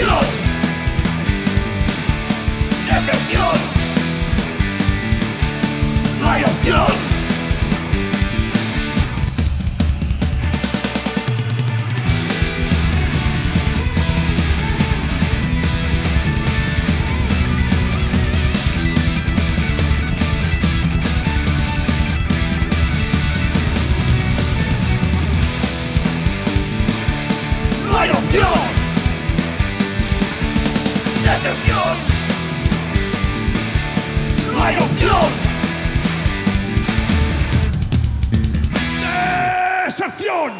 Decepción Decepción No hay opción. deserción. No hay opción. Deserción.